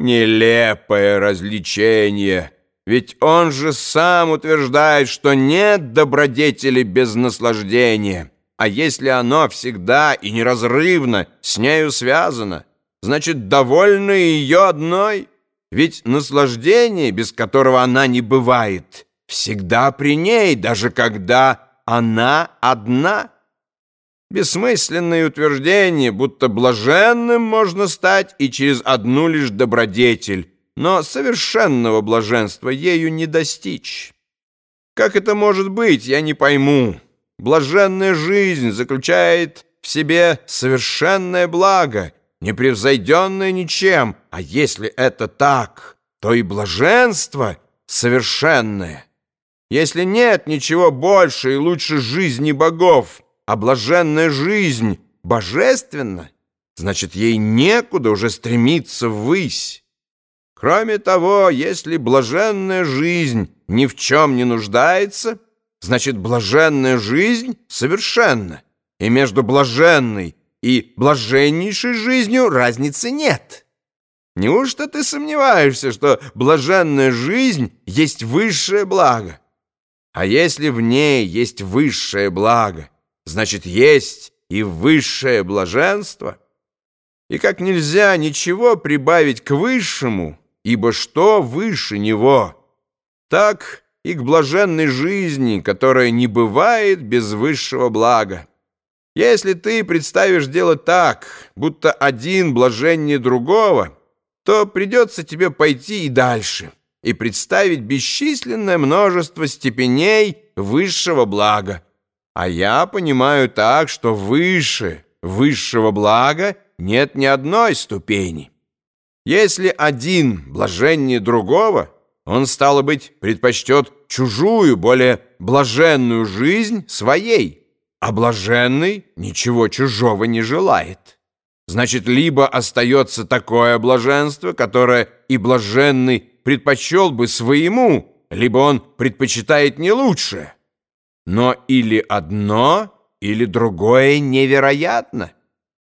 Нелепое развлечение. Ведь он же сам утверждает, что нет добродетели без наслаждения. А если оно всегда и неразрывно с нею связано, значит, довольно ее одной. Ведь наслаждение, без которого она не бывает, всегда при ней, даже когда она одна. Бессмысленное утверждение, будто блаженным можно стать и через одну лишь добродетель, но совершенного блаженства ею не достичь. Как это может быть, я не пойму. Блаженная жизнь заключает в себе совершенное благо, непревзойденное ничем, а если это так, то и блаженство совершенное. Если нет ничего больше и лучше жизни богов, а блаженная жизнь божественна, значит, ей некуда уже стремиться ввысь. Кроме того, если блаженная жизнь ни в чем не нуждается, значит, блаженная жизнь совершенна, и между блаженной и блаженнейшей жизнью разницы нет. Неужто ты сомневаешься, что блаженная жизнь есть высшее благо? А если в ней есть высшее благо, значит, есть и высшее блаженство. И как нельзя ничего прибавить к высшему, ибо что выше него, так и к блаженной жизни, которая не бывает без высшего блага. Если ты представишь дело так, будто один блаженнее другого, то придется тебе пойти и дальше и представить бесчисленное множество степеней высшего блага. А я понимаю так, что выше высшего блага нет ни одной ступени. Если один блаженнее другого, он, стало быть, предпочтет чужую, более блаженную жизнь своей, а блаженный ничего чужого не желает. Значит, либо остается такое блаженство, которое и блаженный предпочел бы своему, либо он предпочитает не лучшее. Но или одно, или другое невероятно.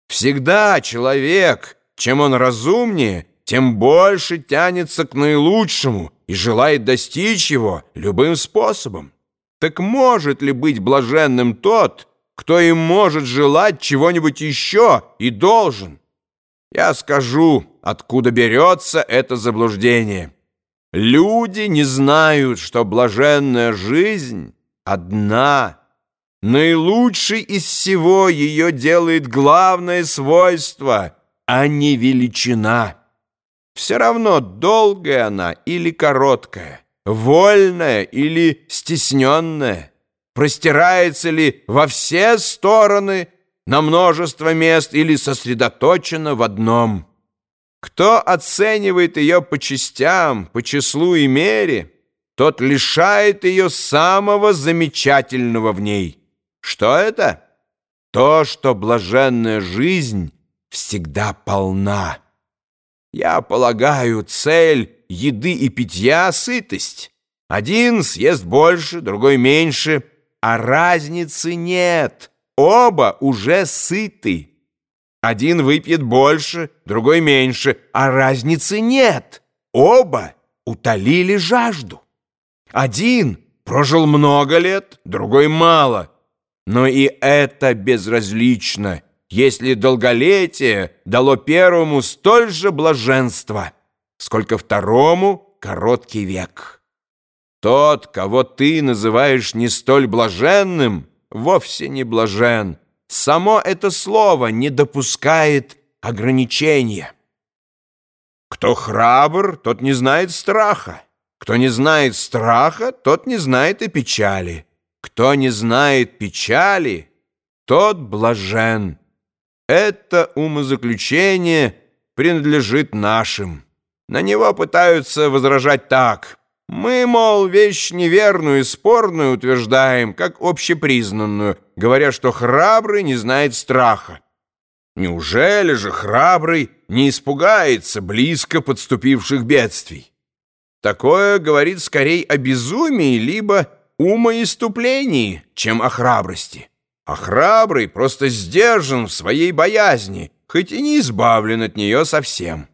Всегда человек, чем он разумнее, тем больше тянется к наилучшему и желает достичь его любым способом. Так может ли быть блаженным тот, кто им может желать чего-нибудь еще и должен? Я скажу, откуда берется это заблуждение. Люди не знают, что блаженная жизнь одна. Наилучший из всего ее делает главное свойство, а не величина. Все равно долгая она или короткая, вольная или стесненная, простирается ли во все стороны на множество мест или сосредоточена в одном. Кто оценивает ее по частям, по числу и мере – тот лишает ее самого замечательного в ней. Что это? То, что блаженная жизнь всегда полна. Я полагаю, цель еды и питья — сытость. Один съест больше, другой меньше, а разницы нет. Оба уже сыты. Один выпьет больше, другой меньше, а разницы нет. Оба утолили жажду. Один прожил много лет, другой мало. Но и это безразлично, если долголетие дало первому столь же блаженства, сколько второму короткий век. Тот, кого ты называешь не столь блаженным, вовсе не блажен. Само это слово не допускает ограничения. Кто храбр, тот не знает страха. Кто не знает страха, тот не знает и печали. Кто не знает печали, тот блажен. Это умозаключение принадлежит нашим. На него пытаются возражать так. Мы, мол, вещь неверную и спорную утверждаем, как общепризнанную, говоря, что храбрый не знает страха. Неужели же храбрый не испугается близко подступивших бедствий? Такое говорит скорее о безумии, либо умоиступлении, чем о храбрости. А храбрый просто сдержан в своей боязни, хоть и не избавлен от нее совсем.